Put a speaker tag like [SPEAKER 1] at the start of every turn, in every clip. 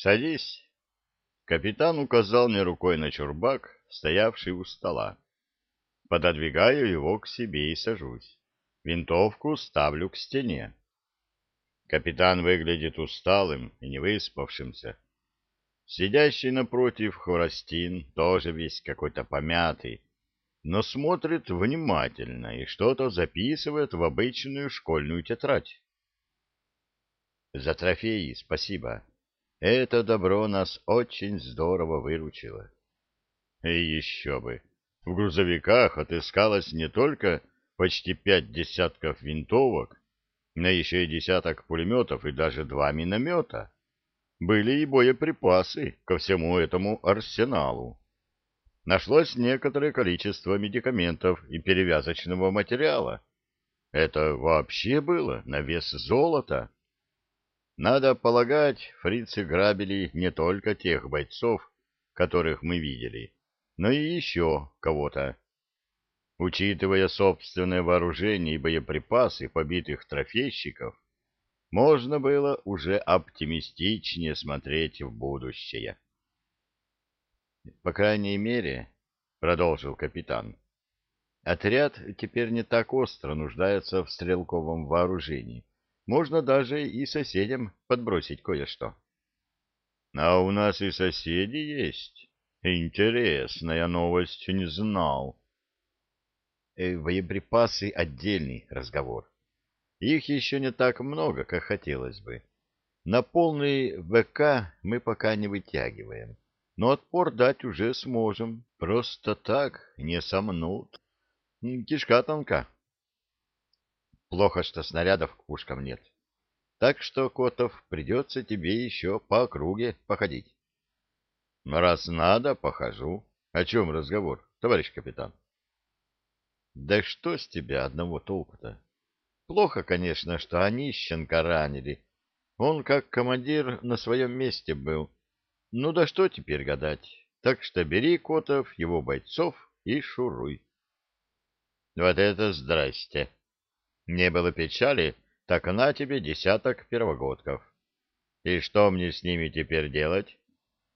[SPEAKER 1] Садись. Капитан указал мне рукой на чурбак, стоявший у стола. Пододвигаю его к себе и сажусь. Винтовку ставлю к стене. Капитан выглядит усталым и невыспавшимся. Сидящий напротив Хворостин тоже весь какой-то помятый, но смотрит внимательно и что-то записывает в обычную школьную тетрадь. За трофеи спасибо. Это добро нас очень здорово выручило. И еще бы. В грузовиках отыскалось не только почти пять десятков винтовок, но еще и десяток пулеметов и даже два миномета. Были и боеприпасы ко всему этому арсеналу. Нашлось некоторое количество медикаментов и перевязочного материала. Это вообще было на вес золота. Надо полагать, фрицы грабили не только тех бойцов, которых мы видели, но и еще кого-то. Учитывая собственное вооружение и боеприпасы побитых трофейщиков, можно было уже оптимистичнее смотреть в будущее. «По крайней мере, — продолжил капитан, — отряд теперь не так остро нуждается в стрелковом вооружении. Можно даже и соседям подбросить кое-что. — А у нас и соседи есть. Интересная новость, не знал. Э, боеприпасы — отдельный разговор. Их еще не так много, как хотелось бы. На полный ВК мы пока не вытягиваем, но отпор дать уже сможем. Просто так не сомнут. Кишка тонка. Плохо, что снарядов к пушкам нет. Так что, Котов, придется тебе еще по округе походить. Раз надо, похожу. О чем разговор, товарищ капитан? — Да что с тебя одного толку-то? Плохо, конечно, что они щенка ранили. Он, как командир, на своем месте был. Ну да что теперь гадать? Так что бери, Котов, его бойцов и шуруй. — Вот это здрасте! Не было печали, так на тебе десяток первогодков. И что мне с ними теперь делать?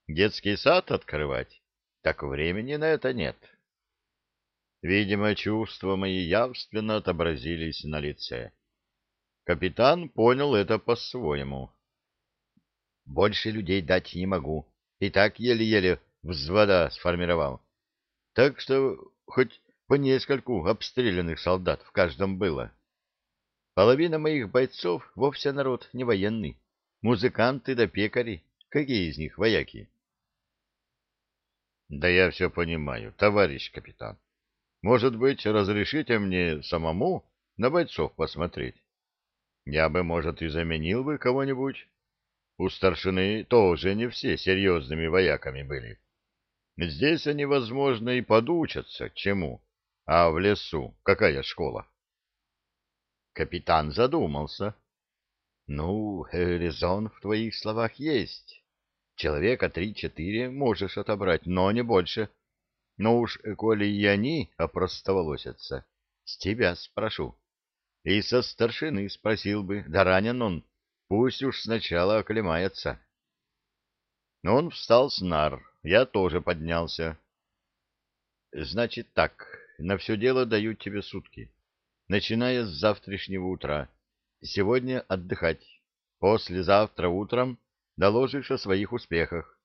[SPEAKER 1] Детский сад открывать? Так времени на это нет. Видимо, чувства мои явственно отобразились на лице. Капитан понял это по-своему. Больше людей дать не могу. И так еле-еле взвода сформировал. Так что хоть по нескольку обстрелянных солдат в каждом было. Половина моих бойцов вовсе народ не военный. Музыканты да пекари. Какие из них вояки? Да я все понимаю, товарищ капитан. Может быть, разрешите мне самому на бойцов посмотреть? Я бы, может, и заменил бы кого-нибудь. У старшины тоже не все серьезными вояками были. Здесь они, возможно, и подучатся чему. А в лесу какая школа? Капитан задумался. Ну, резон в твоих словах есть. Человека три-четыре можешь отобрать, но не больше. Но уж, коли и они опростоволосятся, с тебя спрошу. И со старшины спросил бы, да ранен он, пусть уж сначала оклемается. Но он встал с нар, я тоже поднялся. Значит так, на все дело дают тебе сутки начиная с завтрашнего утра. Сегодня отдыхать. Послезавтра утром доложишь о своих успехах.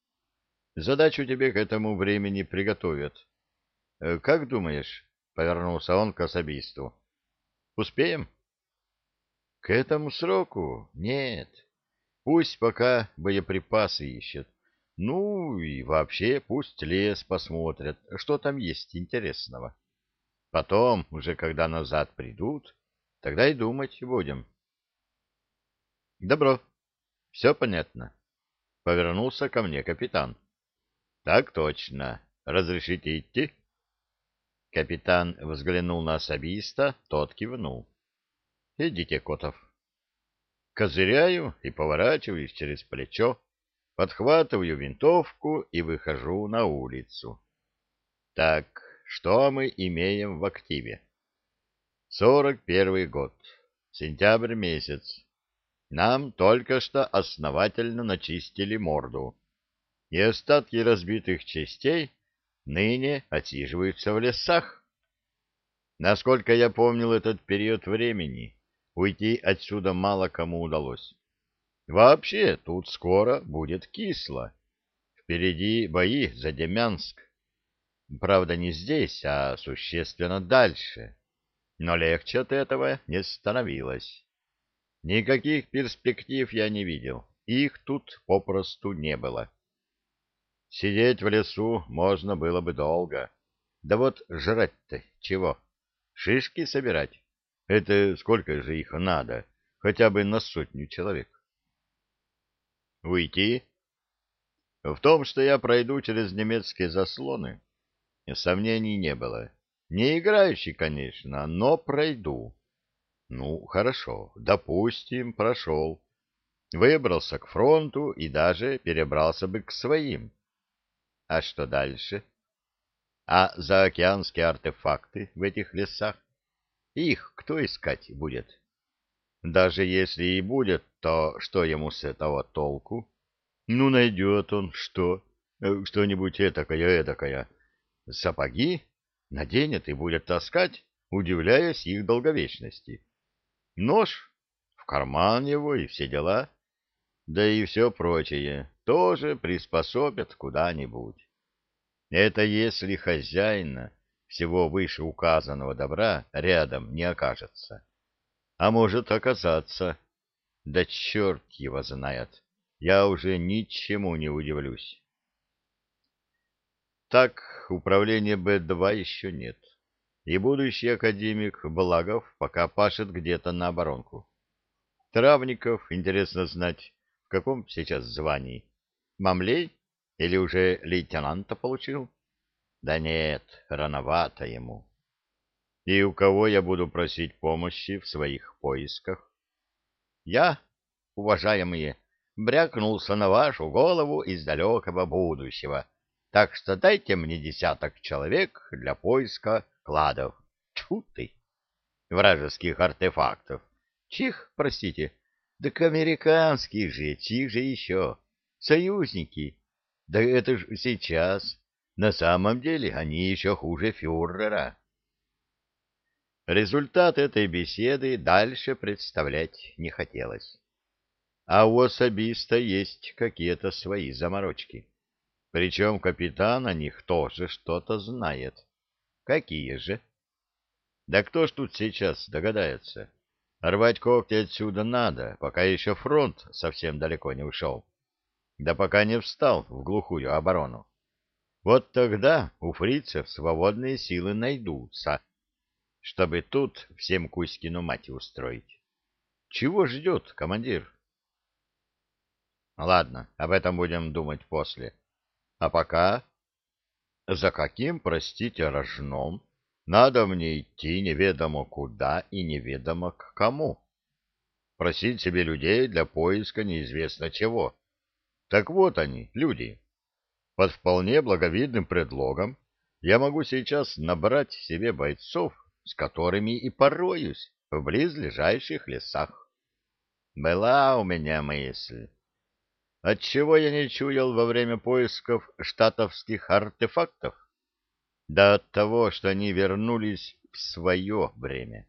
[SPEAKER 1] Задачу тебе к этому времени приготовят. Э, как думаешь? — повернулся он к особисту. — Успеем? — К этому сроку? Нет. Пусть пока боеприпасы ищут. Ну и вообще пусть лес посмотрят, что там есть интересного. — Потом, уже когда назад придут, тогда и думать будем. Добро. Все понятно. Повернулся ко мне капитан. Так точно. Разрешите идти? Капитан взглянул на особиста, тот кивнул. Идите, Котов. Козыряю и поворачиваюсь через плечо, подхватываю винтовку и выхожу на улицу. Так, что мы имеем в активе? Сорок первый год, сентябрь месяц. Нам только что основательно начистили морду, и остатки разбитых частей ныне отсиживаются в лесах. Насколько я помнил этот период времени, уйти отсюда мало кому удалось. Вообще, тут скоро будет кисло. Впереди бои за Демянск. Правда, не здесь, а существенно дальше. Но легче от этого не становилось. Никаких перспектив я не видел. Их тут попросту не было. Сидеть в лесу можно было бы долго. Да вот жрать-то чего? Шишки собирать? Это сколько же их надо? Хотя бы на сотню человек. Уйти? В том, что я пройду через немецкие заслоны, сомнений не было. Не играющий, конечно, но пройду. Ну, хорошо, допустим, прошел. Выбрался к фронту и даже перебрался бы к своим. А что дальше? А заокеанские артефакты в этих лесах? Их кто искать будет? Даже если и будет, то что ему с этого толку? Ну, найдет он что? Э, что-нибудь этакое-эдакое. Сапоги? Наденет и будет таскать, удивляясь их долговечности. Нож? В карман его и все дела. Да и все прочее тоже приспособят куда-нибудь. Это если хозяина всего вышеуказанного добра рядом не окажется. А может оказаться. Да черт его знает. Я уже ничему не удивлюсь. Так, управления Б-2 еще нет. И будущий академик Благов пока пашет где-то на оборонку. Травников, интересно знать, в каком сейчас звании. Мамлей? Или уже лейтенанта получил? Да нет, рановато ему. И у кого я буду просить помощи в своих поисках? Я, уважаемые, брякнулся на вашу голову из далекого будущего, так что дайте мне десяток человек для поиска кладов. Тьфу ты! Вражеских артефактов. Чих, простите, так американских же, чих же еще. Союзники. Да это ж сейчас. На самом деле они еще хуже фюрера. Результат этой беседы дальше представлять не хотелось. А у особиста есть какие-то свои заморочки. Причем капитан о них тоже что-то знает. Какие же? Да кто ж тут сейчас догадается? Рвать когти отсюда надо, пока еще фронт совсем далеко не ушел. Да пока не встал в глухую оборону. Вот тогда у фрицев свободные силы найдутся, чтобы тут всем Кузькину мать устроить. Чего ждет командир? Ладно, об этом будем думать после. А пока... За каким, простите, рожном надо мне идти неведомо куда и неведомо к кому? Просить себе людей для поиска неизвестно чего. Так вот они, люди. Под вполне благовидным предлогом я могу сейчас набрать себе бойцов, с которыми и пороюсь в близлежащих лесах. Была у меня мысль. Отчего я не чуял во время поисков штатовских артефактов? Да от того, что они вернулись в свое время.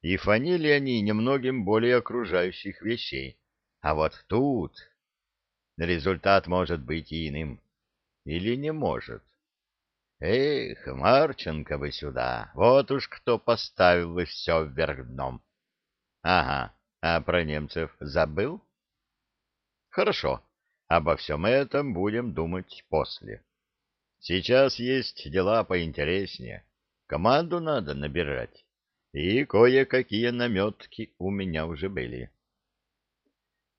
[SPEAKER 1] И фанили они немногим более окружающих вещей. А вот тут результат может быть иным. Или не может? Эх, Марченко бы сюда, вот уж кто поставил бы все вверх дном. Ага, а про немцев забыл? Хорошо, обо всем этом будем думать после. Сейчас есть дела поинтереснее. Команду надо набирать. И кое-какие наметки у меня уже были.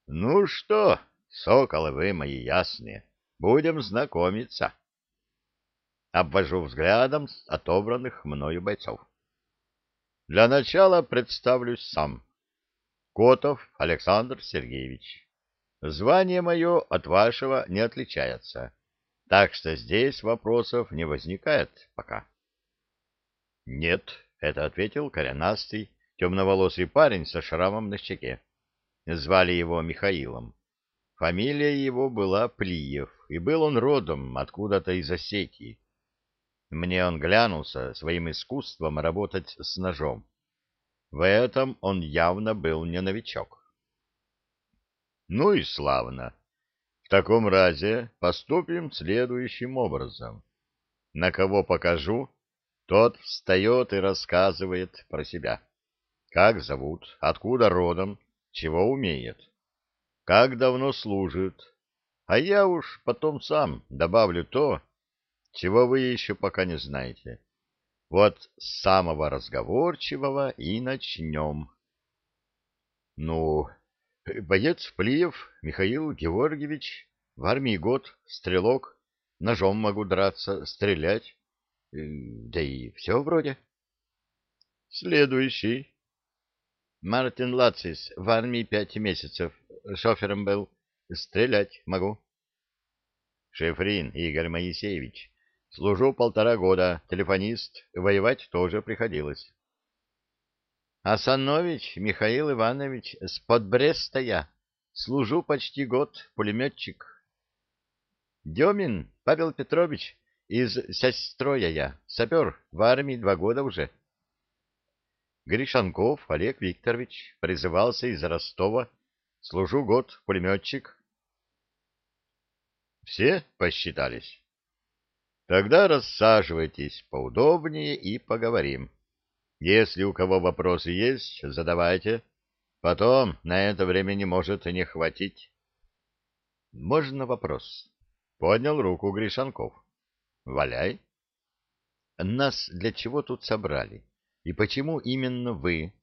[SPEAKER 1] Ну что, соколы вы мои ясные, Будем знакомиться. Обвожу взглядом отобранных мною бойцов. Для начала представлюсь сам. Котов Александр Сергеевич. Звание мое от вашего не отличается, так что здесь вопросов не возникает пока. — Нет, — это ответил коренастый, темноволосый парень со шрамом на щеке. Звали его Михаилом. Фамилия его была Плиев, и был он родом откуда-то из Осетии. Мне он глянулся своим искусством работать с ножом. В этом он явно был не новичок. Ну и славно. В таком разе поступим следующим образом. На кого покажу, тот встает и рассказывает про себя. Как зовут, откуда родом, чего умеет как давно служит, а я уж потом сам добавлю то, чего вы еще пока не знаете. Вот с самого разговорчивого и начнем. Ну, боец Плиев Михаил Георгиевич, в армии год, стрелок, ножом могу драться, стрелять, э, да и все вроде. Следующий. Мартин Лацис, в армии пять месяцев, шофером был. Стрелять могу. Шефрин Игорь Моисеевич. Служу полтора года. Телефонист. Воевать тоже приходилось. Асанович Михаил Иванович с Подбреста я. Служу почти год. Пулеметчик. Демин Павел Петрович из Сестроя я. Сапер. В армии два года уже. Гришанков Олег Викторович призывался из Ростова Служу год, пулеметчик. Все посчитались? Тогда рассаживайтесь поудобнее и поговорим. Если у кого вопросы есть, задавайте. Потом на это времени может не хватить. Можно вопрос? Поднял руку Гришанков. Валяй. Нас для чего тут собрали? И почему именно вы?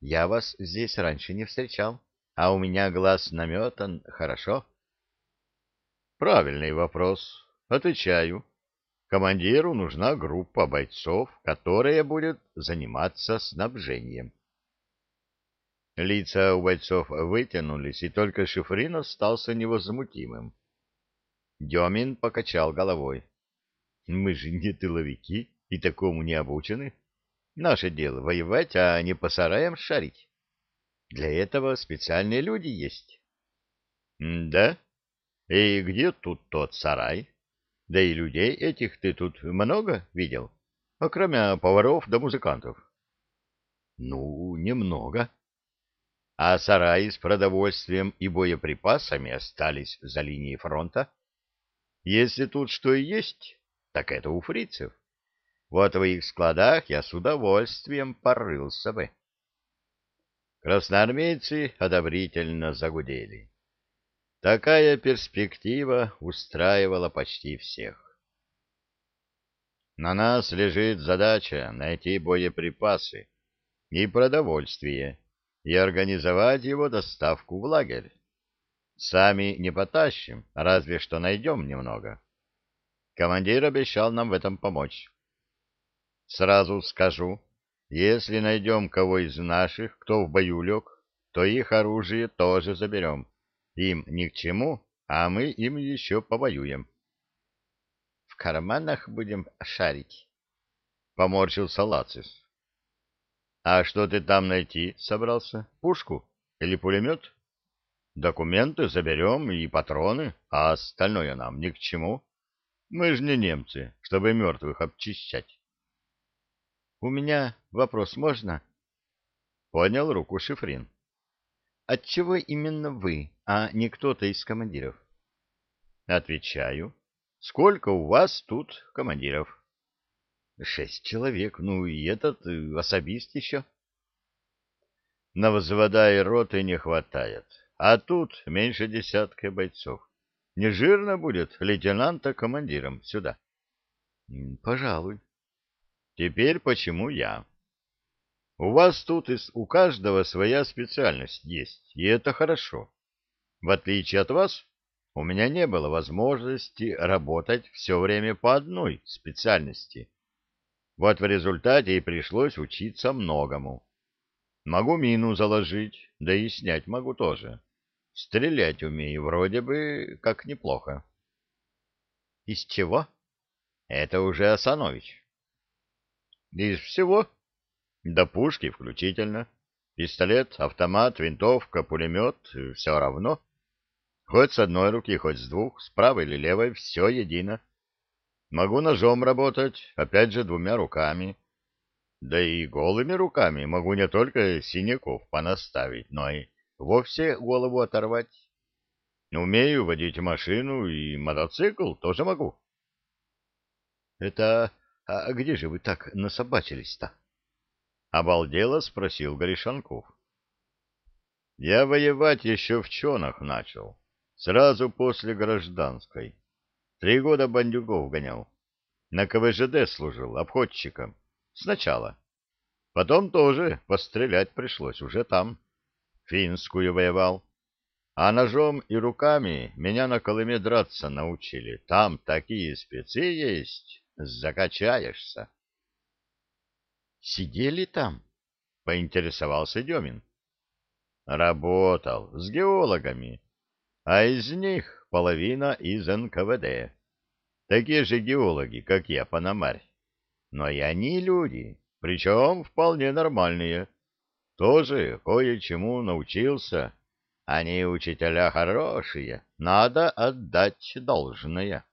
[SPEAKER 1] Я вас здесь раньше не встречал. А у меня глаз наметан, хорошо? Правильный вопрос. Отвечаю. Командиру нужна группа бойцов, которая будет заниматься снабжением. Лица у бойцов вытянулись, и только Шифрин остался невозмутимым. Демин покачал головой. Мы же не тыловики и такому не обучены. Наше дело воевать, а не по сараям шарить. Для этого специальные люди есть. — Да? И где тут тот сарай? Да и людей этих ты тут много видел? А кроме поваров да музыкантов. — Ну, немного. А сараи с продовольствием и боеприпасами остались за линией фронта? Если тут что и есть, так это у фрицев. Вот в их складах я с удовольствием порылся бы. Красноармейцы одобрительно загудели. Такая перспектива устраивала почти всех. На нас лежит задача найти боеприпасы и продовольствие и организовать его доставку в лагерь. Сами не потащим, разве что найдем немного. Командир обещал нам в этом помочь. Сразу скажу, если найдем кого из наших, кто в бою лег, то их оружие тоже заберем. Им ни к чему, а мы им еще повоюем. — В карманах будем шарить, — поморщился Лацис. — А что ты там найти собрался? Пушку или пулемет? Документы заберем и патроны, а остальное нам ни к чему. Мы же не немцы, чтобы мертвых обчищать. У меня вопрос можно? Поднял руку Шифрин. Отчего именно вы, а не кто-то из командиров? Отвечаю. Сколько у вас тут командиров? Шесть человек, ну и этот э, особист еще. На взвода и роты не хватает, а тут меньше десятка бойцов. Не жирно будет лейтенанта командиром сюда? Пожалуй. Теперь почему я? У вас тут из, у каждого своя специальность есть, и это хорошо. В отличие от вас, у меня не было возможности работать все время по одной специальности. Вот в результате и пришлось учиться многому. Могу мину заложить, да и снять могу тоже. Стрелять умею вроде бы как неплохо. — Из чего? — Это уже Асанович. Из всего? До пушки включительно. Пистолет, автомат, винтовка, пулемет — все равно. Хоть с одной руки, хоть с двух, с правой или левой, все едино. Могу ножом работать, опять же, двумя руками. Да и голыми руками могу не только синяков понаставить, но и вовсе голову оторвать. Умею водить машину и мотоцикл тоже могу. — Это... А где же вы так насобачились-то? — обалдело спросил Горишанков. — Я воевать еще в чонах начал, сразу после гражданской. Три года бандюгов гонял. На КВЖД служил обходчиком. Сначала. Потом тоже пострелять пришлось уже там. Финскую воевал. А ножом и руками меня на Колыме драться научили. Там такие спецы есть, закачаешься. Сидели там? Поинтересовался Демин. Работал с геологами, а из них половина из НКВД. Такие же геологи, как я, Панамарь. Но и они люди, причем вполне нормальные. Тоже кое-чему научился. Они учителя хорошие, надо отдать должное.